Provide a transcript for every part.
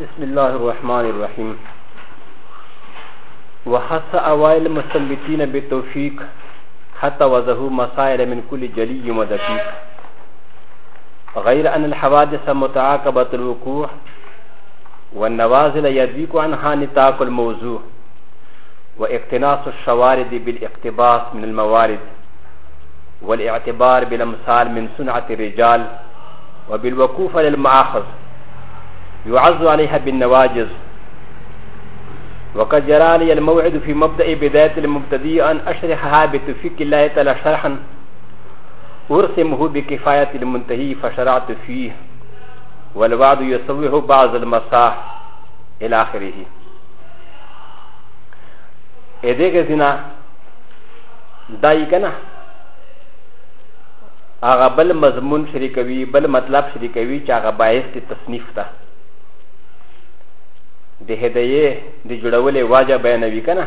بسم الله الرحمن الرحيم وخص أوائل المثبتين بالتوفيق حتى وزهو مسائل من كل جلي ودقيق غير أن الحوادث متعاقبة الوقوع والنوازل يدريك عنها نطاق الموضوع واقتناص الشوارد بالاقتباس من الموارد والاعتبار بالامثال من سنعة الرجال وبالوقوف على المعاخذ يعز عليها بالنواجز وقد جرى لي الموعد في مبدأ بداية المبتدئ أن أشرحها بتوفيق الله تعالى شرحا أرسمه بكفاية المنتهي فشرعت فيه والبعض يسوه بعض المساح الى اخره اذا كنا دايكنا هغه بل مضمون شریکوي بل مطلب شریکوي چې هغه باعث د تصنیف ده د هدایې د جوړولې واجه بیانوي که نه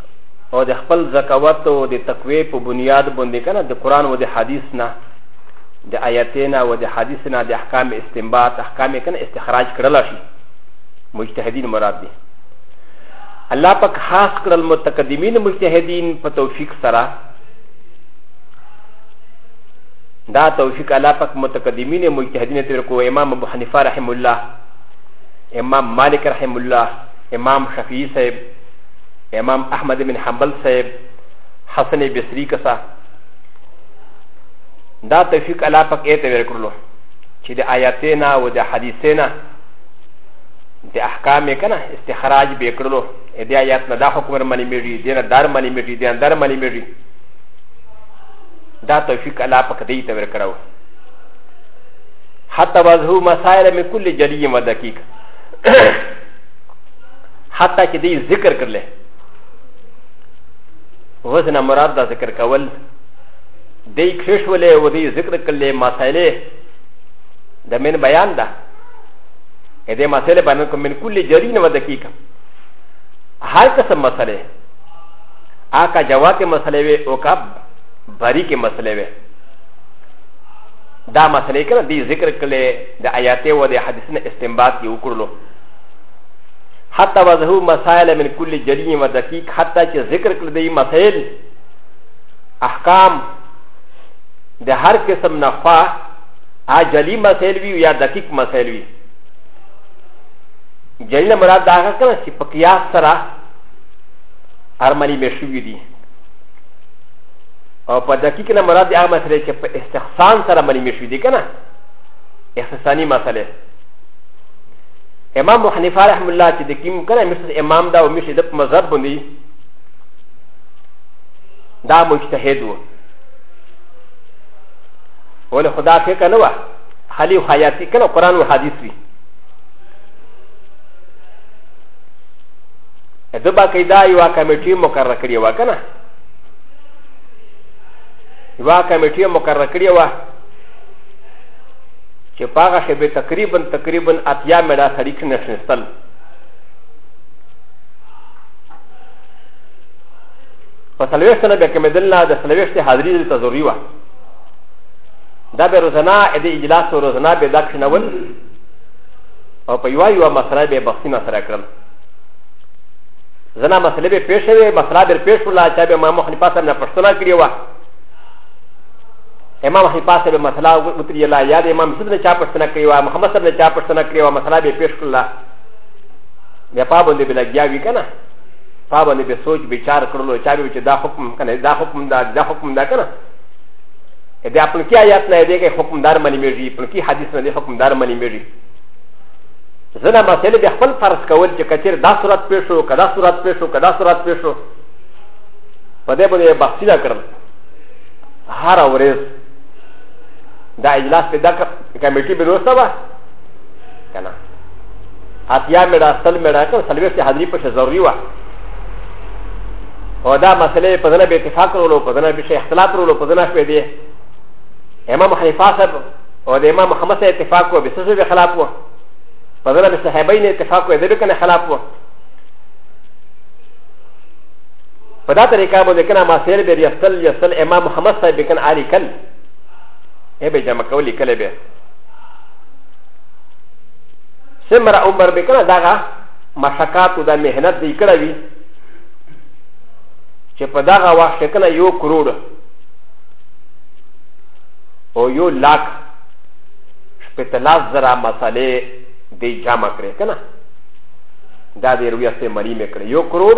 او د خپل زکوات او د تقوی په بنیاد باندې کنه د قران او د حدیث نه د آیاتینا او د حدیث نه د احکام استنباط احکام کنه استخراج کړل شي مجتهدین مراد دي الله پاک خاص کړل متقدمین مجتهدین په توفیق سره دا توفیق الله پاک متقدمین مجتهدین تر کو امام ابو حنیفه رحم الله امام مالک رحم الله امام شفیع صاحب امام احمد بن حنبل صاحب حسن بصری کسا دا توفیق الله پاک ایت ورکړلو چې د آیاتینا او د حدیثینا د احکام کنه استخراج به کړلو د آیات نه دا حکم منی میږي دین دار منی میږي دین دار منی میږي دا توفیق الله پاک دی ته ورکړو حتی وضعو مسائل من کل جلی و دقیق حتی چې دی ذکر کړل وزن مراد دا ذکر کول دی کښش ولې و دی ذکر کړل مسائلې د من بیان ده ا دې مسئله باندې کوم من کل جرین و دقیقه هر قسم مسئله آکا جواب کې مسئله وي او کا بری کې مسئله وي دا مسئله کړه دې ذکر کړل د آیاتې و د حدیث نه استنباط یې وکړلو حتى وضعوا مسائل من كل جلي ودقيق حتى چې ذکر کړل دی مسائل احکام د هر قسم نه خوا ا جلی مسائل وی یا دقیق مسائل وی جلی مراد دا هغه کنه چې په قیاس سره ارمنی مشوی دي او په دقیق نه مراد هغه مسئله چې په استحسان سره ارمنی مشوی دي کنه استحسانی مسئله امام ابو حنیفه رحم الله چې د کیم کنه مشت امام دا او مشت د مذهب باندې دا مجتهد و ول خدا فکر نه و خلی او حیاتی کنه قران او حدیث وی د با کې دا یو کمیټه مقرره کړی و کنه یو کمیټه مقرره کړی و چې په هغه شبې تقریبا تقریبا اتیا میډا سړي کښې نشنستل په سلویشت نه بیا کمېدل نه د سلویشت حاضري دلته ضروري وه دا به روزانه د اجلاس او روزانه به دا کښېنول او په یوه یوه مسله به بحثي مسله کړم زنا مسله به پیش وي مسله به پیش ولا چا به امام حنیفه صاحب نه پښتنه کړی وه امام حنیفه صاحب مسله وتري لا یاد امام صاحب نه چا پښتنه کړی و محمد صاحب نه چا پښتنه کړی و مسله به پیش کړل بیا پا باندې به لګیا وی کنه پا باندې به سوچ بچار کړلو چا به چې دا حکم کنه دا حکم دا دا حکم دا کنه د خپل کې آیات نه دی کې حکمدار منی میږي خپل کې حدیث نه دی حکمدار منی میږي زنه مسئله به خپل فرض کول چې کچیر دا صورت پیښ شو کدا صورت پیښ شو کدا صورت پیښ شو په دې باندې بحث نه کړم هر ورځ دا اجلاس په دغه کمیټې به وروسته وه که نه اتیا مېړه سل مېړه که څلوېښت حاضري پکې ضروري وه او دا مسئله په ځنه به اتفاق کولو په ځنه به شي اختلاف کولو په ځنه شوې دي امام حنیفه صاحب او د امام محمد صاحب اتفاق و به څه به خلاف و په ځنه به صحابین اتفاق و دې به کنه خلاف و په دا طریقه باندې کنه ما سیر به یفتل یفتل امام محمد صاحب به کنه علی کل ای به جمع کولی کله به سمر عمر به کنه داغه مشکات او د مهنت دی کړه وی چې په داغه وخت کنه یو کروڑ او یو لاک شپتلاس زرا مسالې دی جمع کړې کنه دا د رویه سه مری مې کړې یو کروڑ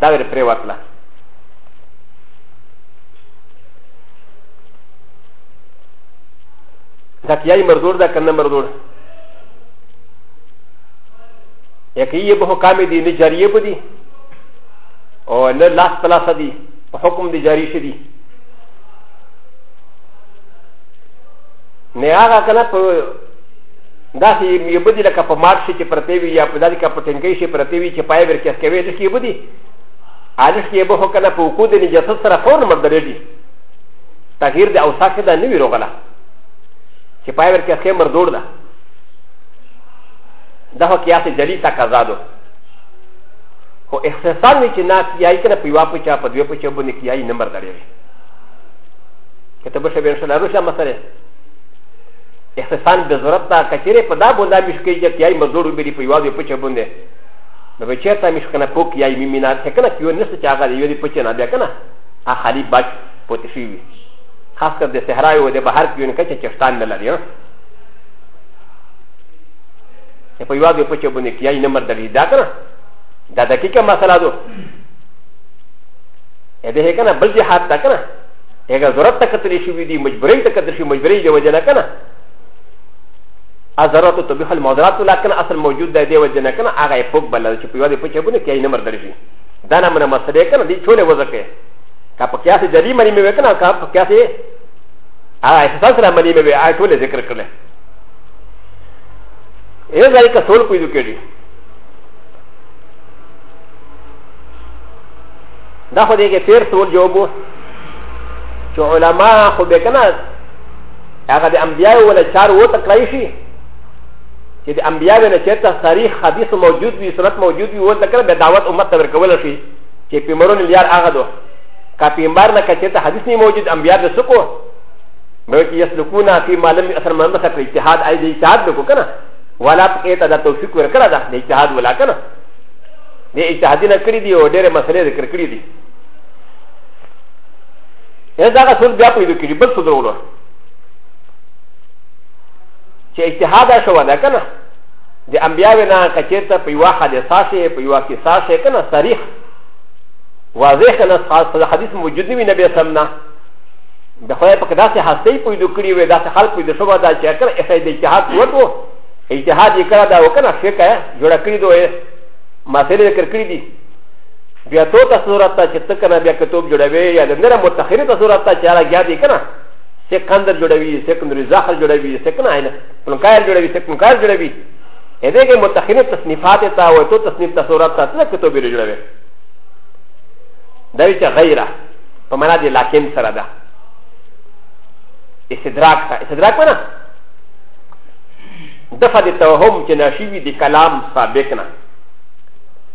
دا ور پرې وتله دا کیای مردور دا کنه مردور یکی به حکام دی نه جاریه بدی او نه لاس پلاس دی په حکم دی جاری شدی نه هغه کنه په دا سي يبدي لك په مار شي چې پرتې وي يا په دالي کا په ټنګي شي پرتې وي چې پای ورکه کوي لکه يبدي عالش کې به کنه په وقود نه جسد سره فور نمبر درې دي تغیر د اوساخه دا نه وی روغله چې پای ورکه کې مردور ده دا هو قياس جلي تا قضا دو خو اختصار نه چې نه کیای کنه په یو په چا په دوی په چا باندې کیای نمبر درې وي کته به شبه ان شاء الله روشه مسله اختصان به ضرورت دا کچره په دا بندا مش کې چې یای مزور وبري په یوازې پچه بنده نو به چیرته مش کنه پوک یای میمینا څه کنه یو نشته چې هغه یو دې پچه نه بیا کنه ا خالی باج پوت شي وي خاص کر د صحرا یو د بهر کې نه کچه چشتان نه لري چې په یوازې پچه بنده کې یای نه مردلی دا کنه دا دقیقه مسله ده ا دې کنه بل جهاد تا کنه ا ګ ا ضرورت ته کتلی شو دی مجبورې ته کتلی شو مجبورې دی وجه نه کنه ا ضرورت ته به المضرات لكن اصل موجود دی دی وجه نه کنه هغه پوک بل چې په یوه دې پچې بونه کې نه مر درشي دا نه منه مسله کنه دی چولې وځکه کا په کیاسه جلی مری مې وکنه کا په کیاسه ا احساس را مری مې وې آ ټول ذکر کړل ا ځای کا سول کوی دکړي دا خو دې کې پیر سول جوابو چې علما خو به کنه هغه د انبیاء ولا چار و تکړای شي چې د انبیاء نه چیرته تاریخ حدیث موجود وي سنت موجود وي و تکړه به دعوت امت ته ورکول شي چې پیمرون لیار هغه دو کا پیمبر نه کچته حدیث نه موجود انبیاء د سکو نو چې یسلکونا فی معلم اثر من مسک اجتهاد ای د اجتهاد دکو کنه ولا پکې ته د توفیق ورکړه ده د اجتهاد ولا کنه د اجتهادی نه کړی دی او ډېر مسلې ذکر کړی دی ا د ا غ ا سود بیا پیدا کړي بل سود ورو چې اجتهاد شو نه کنه د انبیا وینا کچیرته په یو حادثه شي په یو کیسه شي کنه صریح واضح کنه خاص حدیث موجود نه نبی سمنا د خدای په کدا سه هسته پیدا کړي وې دا خلک پیدا شو دا چې کړه افای د اجتهاد وته اجتهاد یې کړه دا وکنه فقہ جوړ کړی دوی مسئله ذکر کړی دي بیا تو ته صورت ته چې ته کنه بیا کتوب جوړوي یا د نره متخري ته صورت ته چې هغه بیا دی کنه سکندر جوړوي سکندري زخر جوړوي سکنه نه پلنکایر جوړوي سکنکار جوړوي ا دې کې متخري تصنیفات ته او تو تصنیف ته صورت ته ته کتوب جوړوي دا چې غیره په معنا دی لکن سره ده استدراک ته استدراک معنا دفع د توهم چې ناشي وي د کلام سابق نه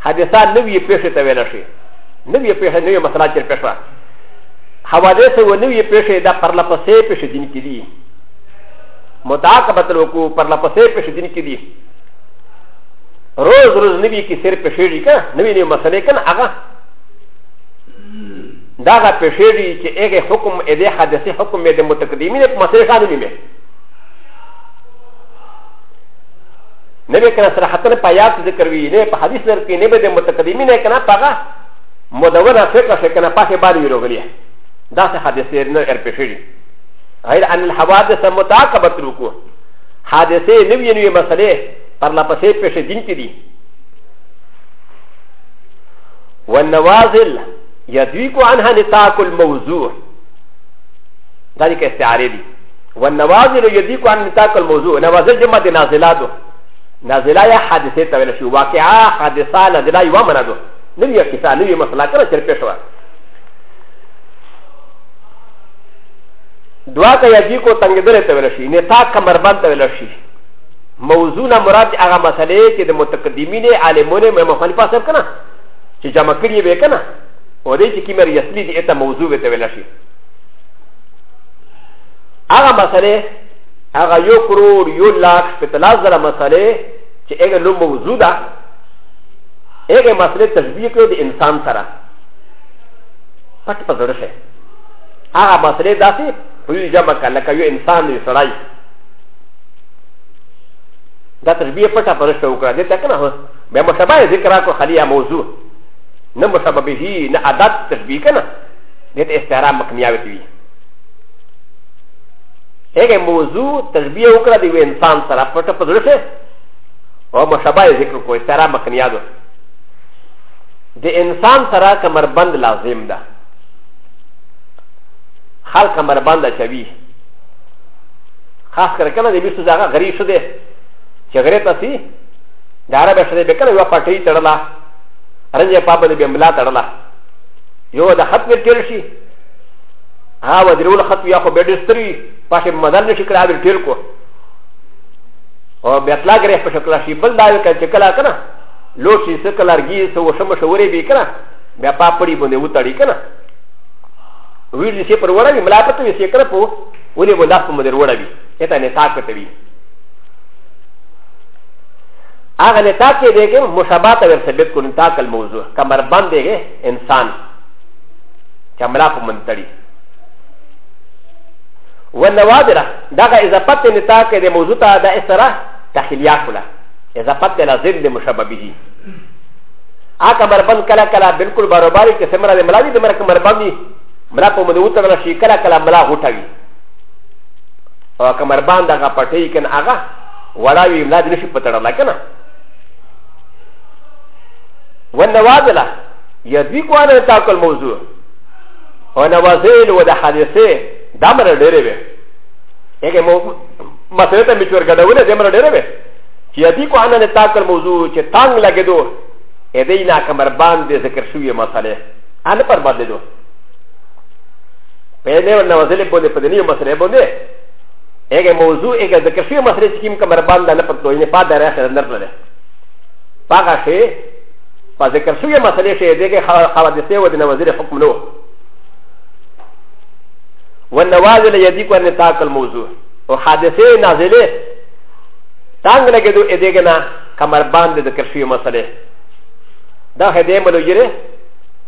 حادثه نوی پیښه ته ویل شي نوی پیښه نوی مسله چې پیښه حوادث و نوی پیښه دا پرله پسې پیښه دین کې دي متعاقبت الوقوع پرله پسې پیښه دین کې دي روز روز نوی کې سر پیښه دي که نوی نوی مسله کنه هغه دا غا پیښه دي چې هغه حکم اې دې حادثه حکم دې متقدمین په مسله شامل دي نه به کنه صراحتن په آیات ذکر وی نه په حدیث در کې نه به د متقدمین نه کنه پاغه مدونه فقه شي کنه پاکه باندې ویروغلی دا څه حادثه نه ار پېښېږي غیر ان الحوادث متعاقبه الوقوع حادثه نوې نوې مسلې پر لا پسې پېښې دین کې دي والنوازل يدرك عنها نطاق الموضوع ذلك استعاري دي والنوازل يديك عن نطاق الموضوع نوازل جمع د نازلات نازله يا حادثه ته ویل شي واقعا حادثه نازله یو معنا ده نو یو کیسه نو یو مسله کړه چې پیښ وه دعا ته یجی کو تنگدره ته ویل شي نطاق کمربند ته ویل شي موضوع نه مراد هغه مسلې چې د متقدمین عالمونه مې مخالفه سره کنه چې جمع کړی به کنه او دې چې کیمر یسلی دې ته موضوع ته ویل شي هغه مسئله هغه یو کرور یو لاک شپتلاس زره مسئله چې هغه نوم موضوع ده هغه مسئله تشبیه کړو د انسان سره پټ په زړه شي هغه مسئله داسې په یو جمع کړه لکه یو انسان یو سړی دا تشبیه پټه په رښتیا وکړه دې ته کنه بیا مشابه ذکر کو خلی موضوع نه مشابه به نه عادت تشبیه کنه دې ته استعاره مکنیاوي هغه موضوع تشبیه وکړه د یو انسان سره پټه په زړه کې او مشابه یې ذکر کو اشاره مکنیاد د انسان سره کمربند لازم ده خلق کمربند چوي خاص کر کنه د بیسو ځای غریب شو دی چې غریب تاسي د عربه شته به کله یو پټي تړلا رنجه پاپه د بملا تړلا یو د خط ورکړ شي ها و درول خط یا خو بیډ ستری پاشه مدل نشي کړه بل ټیل کو او بیا کلا ګره په شکل شي بل دا کړه چې کلا کنه لو شي سکل ارګي سو شم شورې به کنه بیا پا پړی باندې وتاړي کنه ویل شي پر وړه وی ملا پته وی شي کړه په ولې ودا په مدر وړه وی اته نه تاک پته وی هغه نه تاک کې دغه مشابهت ور ثبت کړي تاک الموضوع کمر باندې انسان چې ملا په من تړي والنوادره دغه اضافت نتا کې د موضوع ته د اسره تخلیه کړه اضافت له ضد مشببه هغه مربن کله کله بالکل برابرې کې سمره د ملاوي د مرکه مربن دي ملا په مدو تر شي کله کله ملا غټوي او که مربان دغه پټي کن هغه ولاوي ملا دې نشي پټړل کنه والنوادله يدوي كو انا تاكو الموضوع وانا وزيل ودا حادثه دامر ډېرې وي هغه مو مسله ته مچور ګډونه دامر ډېرې وي چې يدوي كو انا تاكو الموضوع چې تانګ لګېدو ا د ي ن ا ك م ر ب ا ن د ذ ك ر شويه مساله انا پر بدل دو پهله و نوزل بوده پدنی مساله بوده اگه موضوع اگه ذ ك ر شويه مساله چې کیم کمر باند نه پر توینه پا دره خیر نرده پاګه شي په ذکر شوی مسئله کې دغه حوادثه و د نوازل حکم نو والنوازل يديك ان تاك الموضوع او حادثه نازله تانګ لګیدو ا دغه نه کمر باندې ذکر شوی مسئله دا هدې ملوجره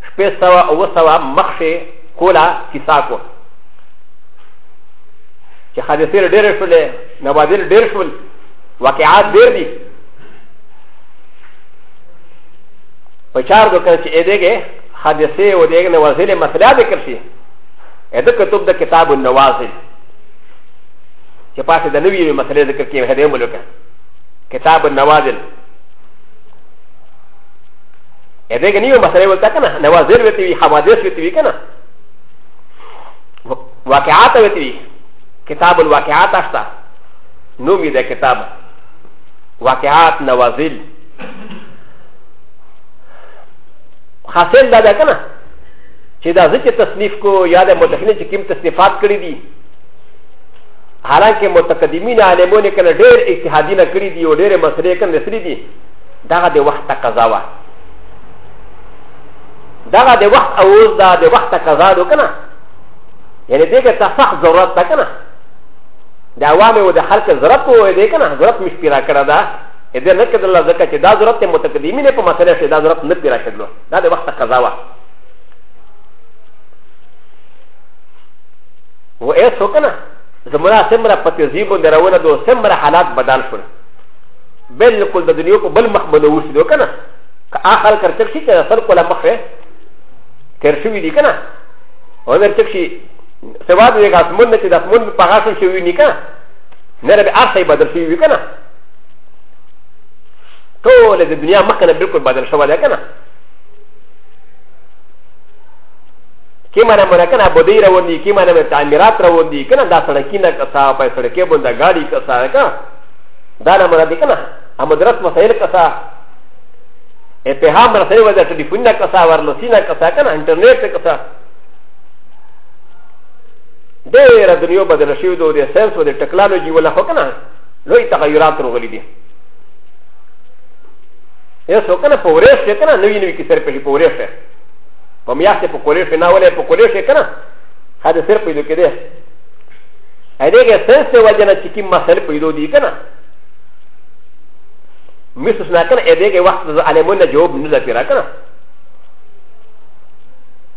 شپې سوا او سوا مخشه کولا کیسا کو چې حادثه ډېر شولې نوازل ډېر شول واقعات ډېر دي په چار دو کړ چې اې دغه حادثه او دغه نوازل مسله ذکر شي اې د کتب د کتاب النوازل چې پاتې د نوې مسله ذکر کې هدې ملک کتاب النوازل اې دغه نیو مسله ولته کنه نوازل وتی وی حوادث وتی وی کنه واقعات وتی وی کتاب الواقعات اشتا نومي د کتاب واقعات نوازل حاصل دا ده کنه چې دا ځکه تصنیف کو یا د متخنین چې کوم تصنیفات کړی دي حالانکه متقدمین عالمون کنه ډېر اجتهادینه کړی دي او ډېر مسلې کنه نسری دي دا د وخت تقاضا وه دا د وخت اوز دا د وخت تقاضا ده کنه یعنی دغه ته سخت ضرورت ده کنه د عوامه و د خلق ضرب و دې کنه ضرب مش پیرا کړه دا ا دې نه کېدل ځکه چې دا ضرب ته متقدمین په مسله شي دا ضرب نه پیرا کېدل دا د وخت قضا وه و اې سو کنه زمرا سمرا په تهذیب باندې راونه دو سمرا حالات بدل شول بالکل د دنیا په بل مخ باندې وسیدو کنه که اخر کرتک شي چې خلق ولا مخه تر شوی دی کنه و درتک شي سوا د دغه اسمون نه چې د اسمون په هغه شان شوي نه که نه به هر څه بدل شوي وي که نه ټول د دنیا مخکې نه بلکل بدل شوی دی که نه کیما نه مره کنه بودی روان دي کیما نه تعمیرات روان دي کنه دا سړکی نه کسا په سړکې باندې ګاډي کسا کنه دا نه مره دي کنه ا مدرس مسائل کسا ا په هم رسې وځه ټلیفون نه کسا ورلسی نه کسا کنه انټرنیټ کسا ډېره دنیا بدله شوې ده او د ساینس او د ټکنالوژي ولا خو که نه لوی تغیرات راغلي دي یو څو که نه په ورې شي که نه نوي نوي کیسې پېښې په ورې شي په میاشتې په کولې شي نه ولې په کولې شي که نه هدا سر پیدا کېده ا دې کې ساینس ته وجه نه چې کوم مسله پیدا دي که نه مثل سناكن اديك وقت علمونا جواب نزل في راكنا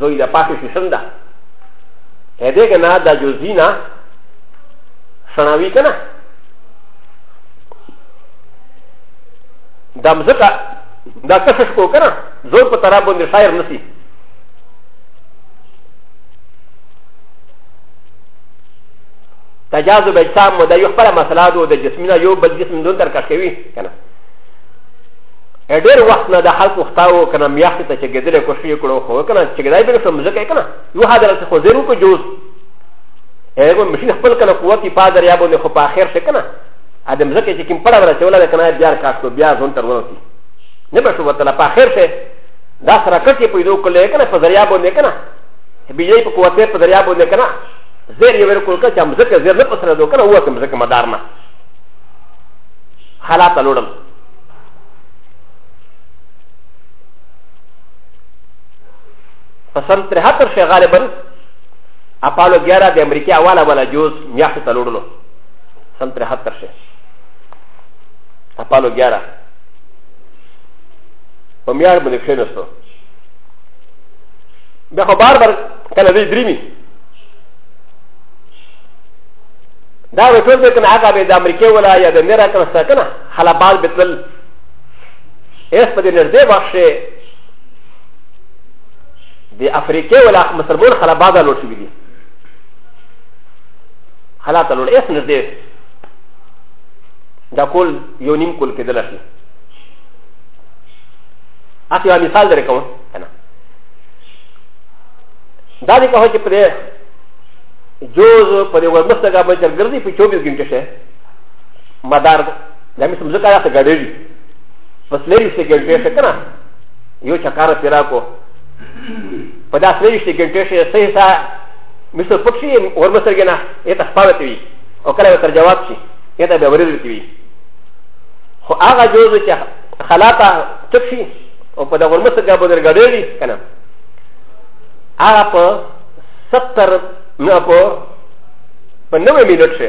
زوی د پاتې سیشن ده هدې که نه دا جزی نه سناوي که نه دا مځکه دا کشش کو که نه زور په طرح باندې شاعر نسی تجاز به اجسام مو دا یو خپله مسله ده د جسمونه یو بل جسم دون تر کښ کوي که نه ا ډېر وخت نه د خلق وختاو کنه میاشت ته چې ګدل کوشش وکړو خو کنه چې ګدای به شم زکه کنه یو حضرت خو زیرو کو جوز هغه مشین خپل کنه قوت په در یا باندې خو په اخر شي کنه ادم زکه چې کوم پړه ورته ولا کنه بیا کاټ کو بیا ځون تر ورته نه به شو وته په اخر شي دا سره کټي په یو کله کنه په دریا باندې کنه بجلی په قوت په دریا باندې کنه زیر یې ورکول کنه چې مزکه زیر نه پسره دو کنه هو کوم زکه مدار نه حالات لوړم پسند تر هتر شي غالبا اپالو 11 د امریکا اوله ولا جوز میاشت ته لوړلو سم تر هتر شي اپالو 11 په میار باندې کښینوستو بیا خو بار بار کله دې دریمي دا وټول دې کنه هغه به د امریکا ولا یا د میرا کنه سکنه حلبات به تلل اس په دې نږدې وخت کې د افریقې ولا مسلمان حلبات له لوټ شوي دي حالات له اس نږدې دا کول یو نیم کول کېدل شي اته یو مثال درې کوم کنه دا دې کوه چې پرې جوز پرې ورمسته کا به چرګردي په 24 غنټه شه مدار د مې سم ځکه راته ګډېږي پس لري چې ګډې شي کنه یو چکار پیرا کو په داس لري چې ګډې شي صحیح سا مې څه پکشي ورمسرګې نه یې تخپاوت وي او کله تر جواب شي یې ته به ورېدل کوي خو هغه جوز چې خلاطه تکشي او په دغه ورمسرګه به درګډېږي کنه هغه په 70 نه په په 90 منټ شي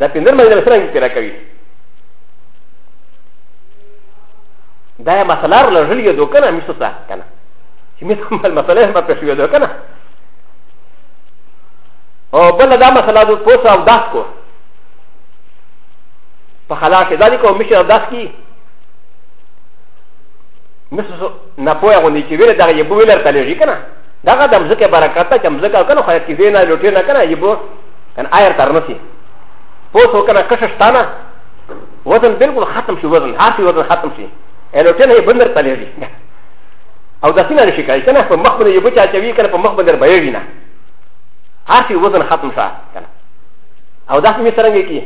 دا پندر مجلس سره یې پیرا کوي دا یې مسله را لږلې دو کنه مې څه کنه چې مې کوم بل مسله ما پېښ وې دو کنه او بل دا مسله دو پوسه او داس کو په خلاص دا دي کوم مشه داس کی مې څه نه پوهه غونډې چې ویل دا یې بو ویل تلې کنه دا غدم زکه برکات ته چې مزکه کنه خو یې کې نه لوټې نه کنه یې بو كان آير ترمسي فوسو كان كشش تانا وزن بالكل ختم شي وزن هاتي وزن ختم شي الو تنه بندر تليجي او د سینه نشي کوي کنه په مخ باندې یو بچا چوي کنه په مخ باندې بهږي نه هر شي وزن ختم شه کنه او دا څه څنګه کی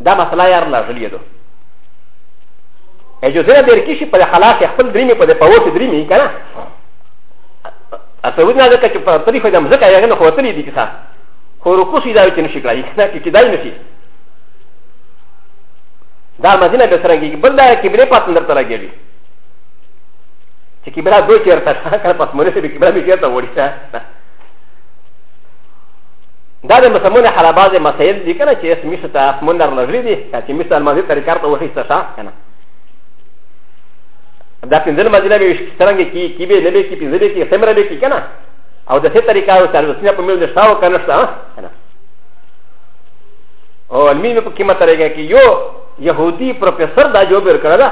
دا مسله یار نه غلی دو اجازه نه درکې شي په خلاص خپل دریمه په پوهه دریمه کنه ا س و د ن ا د ك ت ب ت ر ي ف د م ز ك ا ي غ ن خ و ت ل ي د ي ك س ا خو رکو سي دا وي چې نشي کړای نه کې کېدای نشي دا مدینه به سره کېږي بل دا کې بلې پات اندر ته لګېږي چې کې بلا دوی چېرته کړه پات مونږ سره کې بلا به چېرته وړي دا د مسمونه حلباز مسائل دي کنه چې اسمي شته اسمونه لرلې دي چې مثال مازی طریقار ته وښیسته شه کنه دا پنځل مدینه به څنګه کی کی به نه به کی پنځل کی سمره به کی کنه او د څه طریقه او سره وسنه په مل شاو کنه شته کنه او علمي په قیمت راګه کی یو يهودي پروفیسور دا جواب ورکړه دا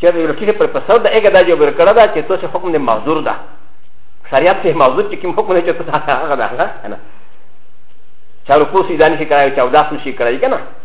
چې د یورکیټ پروفیسور دا هغه دا جواب ورکړه دا چې تاسو حکم د معذور ده شریعت ته معذور چې کوم حکم نه چې تاسو هغه ده کنه چارو پوسی دانش کراوي چاوداس نشي کراوي کنه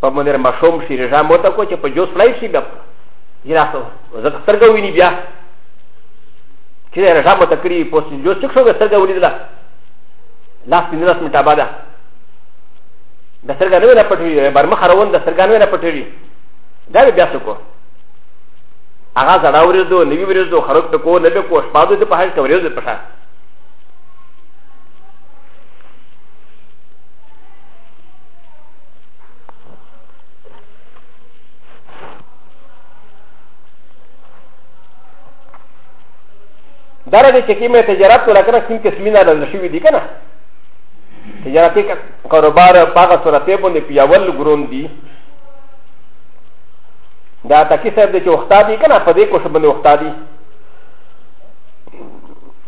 په منر مشوم شي رجا مو ته کو چې په جوس لای شي بیا جنا خو زه سترګه ویني بیا چې رجا مو ته کړی په سن جوس څخه به سترګه ولیدل لاس پینځه سم ټابا ده د سترګه نه نه پټوي برمه خروون د سترګه نه نه پټوي دا بیا څه کو هغه زړه ورځ دو نوی ورځ دو خراب ته کو نه به کو شپادو ته په هر څه ورځ په شان داره دې چې کیمه تجارت ولا کنه کوم قسمینه لږ شوی دی کنه تجارتي کاروبار هغه صورتې باندې پیاول ګرون دي دا تاکي صاحب دې چې وختا دي کنه په دې کوښښ باندې وختا دي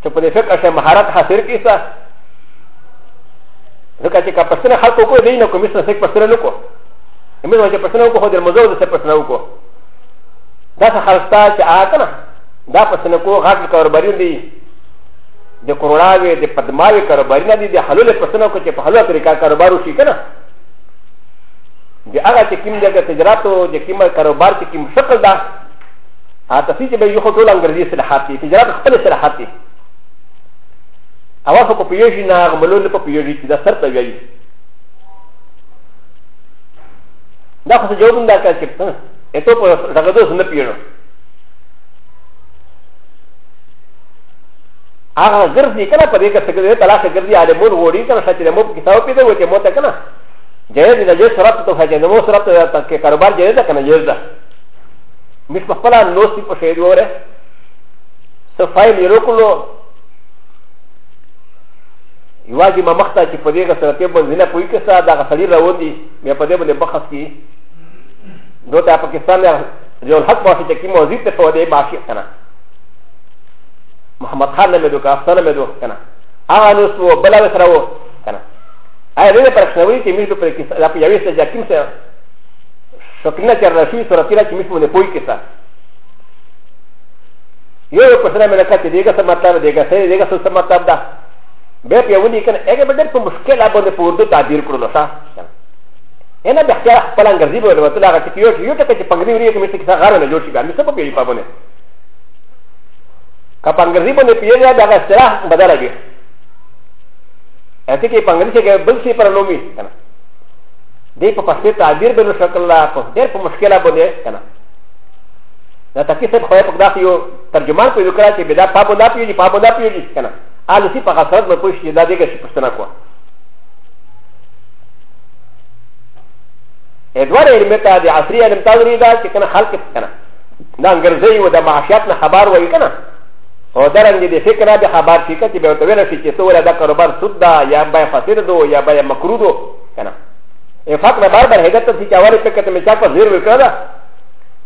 چې په دې فکر شه مهارت حاصل کیسه ځکه چې که پښتنه خلکو کو دی نه کوم څه څه پښتنه نه کو امیر چې پښتنه کو خو د مزو د څه پښتنه کو دا څه خلستا چې آ کنه دا پښتنه کو غاټ کاروباري دی د کرونا وی د پدماوي کاروباري نه دی د حلول پښتنه کو چې په حلول طریقه کاروبار وشي کنه د هغه چې کوم دغه تجارت او د کوم کاروبار چې کوم شکل دا هغه څه چې به یو خو ټول انګريزي صلاحات دي تجارت خپل صلاحات دي او هغه په پیږي نه هغه ملو نه په پیږي چې دا سر ته ویایي دا خو جواب نه کړ چې ته اته په دغه دوس نه پیړو هغه ګرځي کنه په دې کې څنګه دې طلاق ګرځي اړ مور وړي کنه چې مو په کتاب پیدا وته مو ته کنه جهاد دې جهاد سره ته فاجې نو سره ته کې کاروبار جهاد ده کنه جهاد ده مش په خپل نو سي په شهید وره صفای میرو کولو یوازې ما مخته چې په دې کې سره په باندې نه پوي کسا دا غسړي راوون دي مې په دې باندې بخښ کی نو ته پاکستان نه جو الحق ما چې کی موزي ته په دې باشي کنه محمد خان نه مې دوه افسر مې دوه کنه هغه نو سو بل وس راو کنه اې دې پر شنوي چې مې دوه پر کې لا په یوې سره جاکیم سره شکل نه چې راشي سره پیرا چې مې په دې پوي کسا یو پښتنه مې راکړه چې دغه څه مطلب دی دغه څه دغه څه مطلب ده بیا په یو لیکن هغه به ډېر په مشکله باندې په اردو تعبیر کړو نو ښه انا به اختیار خپل انګرزي به ورته لا چې یو یو ټکی چې پنګري وری کې مې څه غاره نه جوړ شي بیا مې څه په پیری پابونه که پنګري باندې پیری بیا هغه اصطلاح بدل وي اته کې پنګري چې بل شي پر نومي کنه دې په پښتو تعبیر به نو شکل لا په ډېر په مشکله باندې کنه دا تکي سب خويا پک داسي يو ترجمان په وکړه چې بدا پابو دا پیږي پابو دا پیږي کنه آل سي په غسرت مې پوښتې دا دغه شي پښتنه کوه ادوار علم ته د عصري علم تاوري دا چې کنه خلق کنه دا انګرزي و د معاشيات نه خبر وای کنه او درنګ دې فکر به خبر شي چې به ته ویل شي چې څو دا کاروبار سود دا یا به فساد دو یا به مکروه دو کنه افاق نه بار بار هدایت ته چې اول فکر ته مې چا په زیر وکړه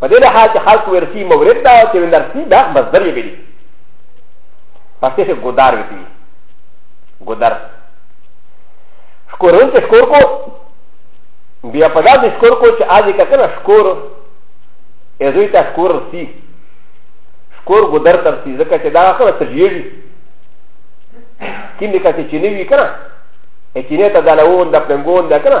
په دې لحاظ چې خلق ورسی مورد دا چې ورسی دا مصدر یې ویلي پسې چې ګدار ویلي ګدار شکورون چې شکور کو بیا په داسې شکور کو چې آج یې کنه شکور یې دوی ته شکور رسی شکور ګدار تر سی ځکه چې دا خبره تجیږي کیندې کته چې نه وی کنه چې نه ته دا لوون د پنګون دا کنه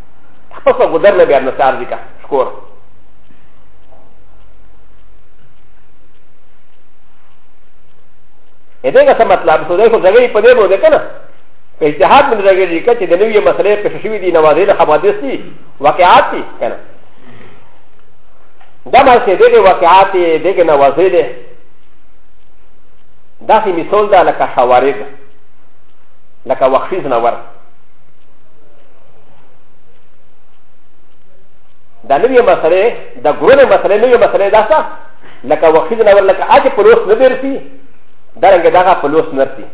خپل څه ګدر نه بیا نه سار دي کا شکور ا دې کا څه مطلب څه دی خو زګری په دې بوده کنه په اجتهاد باندې راګری کا چې د نوې مسلې په شوی دي نوازې له حوادث دي واقعات دي کنه دا ما چې دغه واقعات دي دغه نوازې دي دا سي مثال ده لکه حوارث لکه وخیز نور دا نوې مسله دا ګرونه مسله نوې مسله دا څه لکه وخیز نه ورلکه اته پلوس نه درسي دا رنګه دا پلوس نه درسي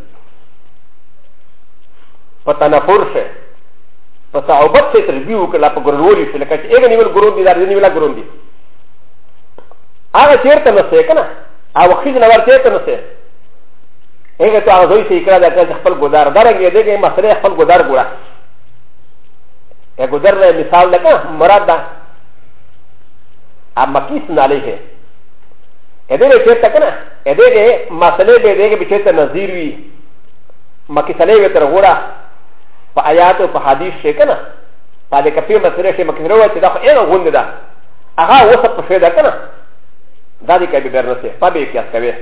په تنفر شه په صعوبت سره تربیه وکړه په ګرولي شه لکه چې اګه نیول ګرون دي دا نیول ګرون دي هغه چیرته نه سې کنه او وخیز نه ورته ته نه سې هغه ته هغه دوی سې کړه دا چې خپل ګدار درنګې دې مسله خپل ګدار ګوره ا ګ د ر ن ا مثال د ک ن مراد ده ا مقيس نه عليه ا دې چې ته کنه ا دې دې مسلې به دې کې چې ته نظیر وي مقيسلې به تر غوړه په آیات او په حدیث شي کنه په دې کې په مسلې شي مقيسلې وي چې دا خو یې غوند ده هغه اوس په شی ده کنه دا دې کې به برنسه په به کې اسکوي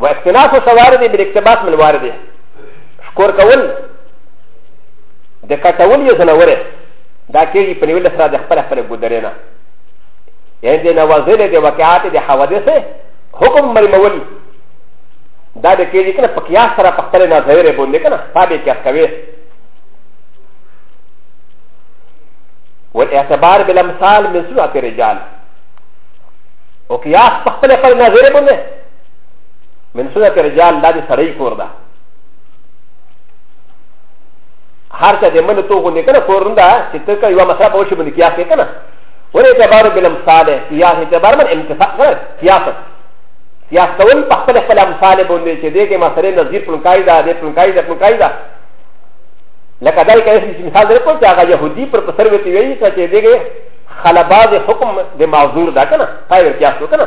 و اختلاف سوارد بالاقتباس من وارد شکور کول د کټول یې زنوره دا کېږي په نیول سره د خپل خپل ګودرې نه یعنی د نوازل د واقعات د حوادث حکم مرمول دا د کېږي کنه په قیاس سره په خپل نظر باندې کنه تابع قیاس کوي والاعتبار بالامثال من سوره الرجال او قیاس په خپل خپل نظر باندې من سنت رجال دا د سړی کور ده هر څه د من تو غو نه کنه کور ده چې ته کوي یو مسله پوه شي باندې کیا کې کنه ولې اعتبار بالامثال یا اعتبار من امتفاق نه سیاست یا ټول په خپل خپل امثال باندې چې دې کې مسله نظیر پر قاعده دې پر قاعده پر قاعده لکه دا کې چې مثال درې په چې هغه يهودي پر پسر وتی وی چې دې کې خلباز حکم د معذور ده کنه پای ورکیا شو کنه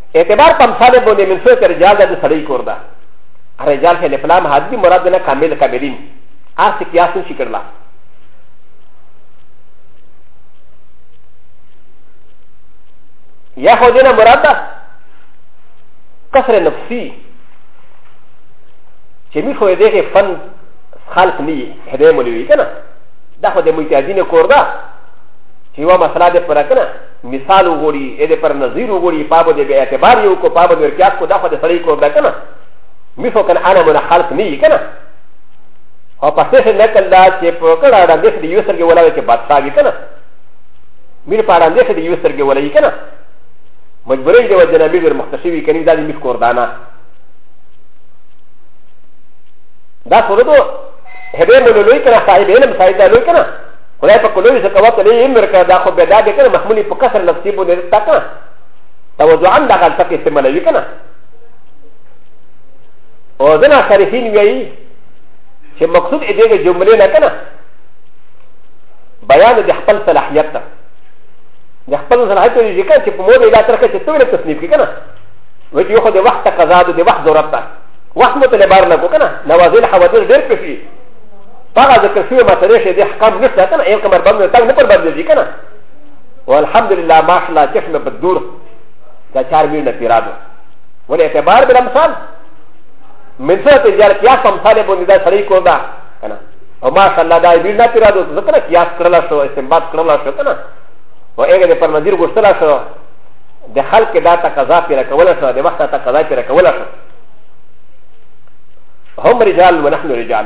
اعتبار په امثال باندې من سوء رجال د سړی کور ده رجال فعل فلام حدی مراد نه کامل کاملین هر څه قیاس نشي کړلا یا خو دې نه مراد ده کسر نفسي چې می خو دې کې فن خلق نه یې هدايه مولوي کنه دا خو د متعدین کور ده چې یوه مسله دې پوره کنه مثال وګوري اې دې پر نظیر وګوري پابو دې به اعتبار یو کو پابو دې ارتیاق کو دا خو دې سړی کو دا کنه مثو کنه انا من خلق نه یې کنه او په څه نه کله چې په کړه دا دې دې یو سرګي ولاوي چې بادشاہ وي کنه میر په اړه دې دې یو سرګي ولاوي کنه مجبورې دې و جنابي ور مختصي وي کني دا دې مخ کور دانا دا سره دو هدې مولوي کنه صاحب علم صاحب دا لوي کنه خدای په کولوي څخه وته لې امر کړ دا خو به دا به کنه محمولي په کسر لفظي بو نه تا کنه توضعان دا غلطه کې استعمالوي کنه او ځنا صرفین وی چې مقصود دې د جملې نه کنه بیان د خپل صلاحیت ته د خپل صلاحیت لري چې کنه چې په موده لا ترکه چې څومره تصنیف کې کنه وی چې یو خو د وخت قضا د وخت ضرورت ته وخت متلبار نه کو کنه نوازل حوادث ډېر پېښې هغه ذکر شوی مسلې شي د احکام نشته کنه یو کمر باندې تنګ نه پر باندې ځي کنه والحمدلله ماشاءالله چشم په دور دا چار میر نه پیرادو ول اعتبار بل امثال من سره تجار قیاس امثال باندې دا سړی کو دا کنه او ماشاءالله دا میر نه پیرادو ذکر قیاس کړل شو استنباط کړل شو کنه و هغه پر نظیر غوښتل شو د خلق دا تقاضا پیرا کول شو د وخت تقاضا پیرا کول شو هم رجال ونحن رجال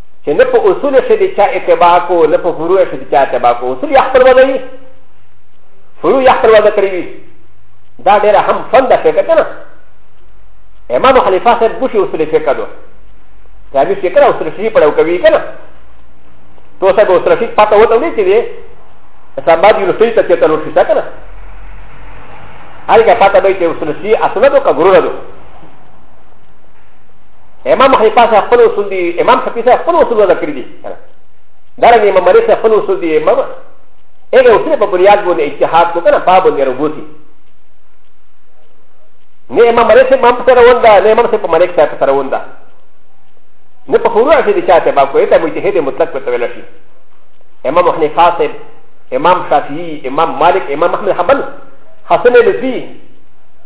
چې نه په اصول کې د چا اتباع کو نه په فروع کې د چا اتباع کو اصول یې خپل وځي فروع یې خپل وځي کړی وي دا ډېر هم فن ده فکر کنه امام خلیفہ صاحب بوشي اصول فکر دو دا به فکر اصول شي پړو کوي کنه تو صاحب اصول شي پته وته نه چې دی سمباد یو شي ته چته نو شي کنه هغه پته به چې اصول شي اصل دو کا ګرو دو امام خلیفه صاحب خپل اصول دي امام شفیع صاحب خپل اصول وضع کړی دي دا رنګ امام مالک صاحب خپل اصول دي امام هغه اصول په بنیاد باندې اجتهاد کو کنه پاب باندې ربوسی نه امام مالک صاحب امام سره وندا نه امام صاحب مالک صاحب سره وندا نه په فروع کې دي چاته با کوی ته مجتهد مطلق په تویل شي امام حنیفه صاحب امام شافعی امام مالک امام احمد حنبل حسن لزی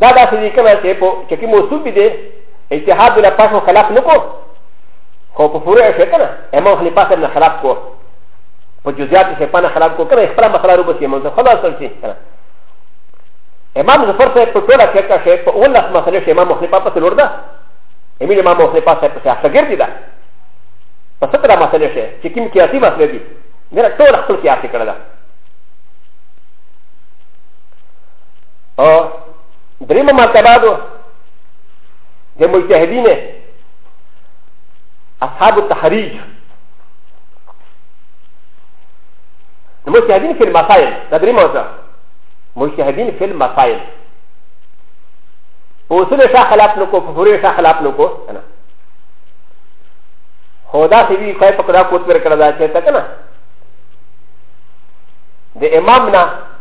دا دا سې کې نه چې په چې کې موصوف دي اجتهاد ولا پښو خلاف نکو خو په فروع شي کنه امام خلیفہ سره خلاف کو په جزئیات کې پانه خلاف کو کنه خپل مسله رو بسې مونږ خلاص سره شي کنه امام ظفر سره په ټوله کې کا شي په اول مسله شي امام خلیفہ په لور ده امیر امام خلیفہ سره په شاګر دي دا په ستره مسله شي چې کوم کې اسی مسله دي نه ټول خپل کې اسی کړل او دریم مرتبه دو د مجتهدین اصحاب التحریج مجتهدین فی المسائل دا دریم مرتبه مجتهدین فی المسائل په اصول شا خلاف نکو په فروع شا خلاف نکو کنه خو دا سی وی خای په کړه کوت پر کړه دا چې تا کنه د امام نه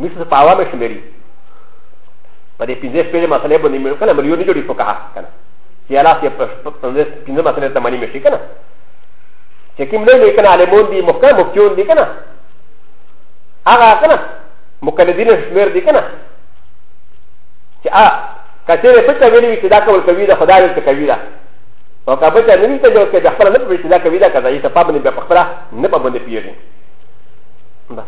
مثل څه په عوامه شمېري په دې پنځه شپېلې مسلې باندې مې کله مليون نه جوړي فقها کنه چې الله سي پنځه پنځه مسلې ته معنی مشي کنه چې کوم نه لیکنه عالمون دي محکم مفتيون دي کنه هغه کنه مقلدین شمېر دي کنه چې ا کچېره پټه ویلې وي چې دا کول کوي دا خدای ته کوي دا او که بچا نه وي ته جوړ کې د خپل نه پوهېږي چې دا کوي دا که ځای ته پابندي بیا په خپله نه پابندي پیږي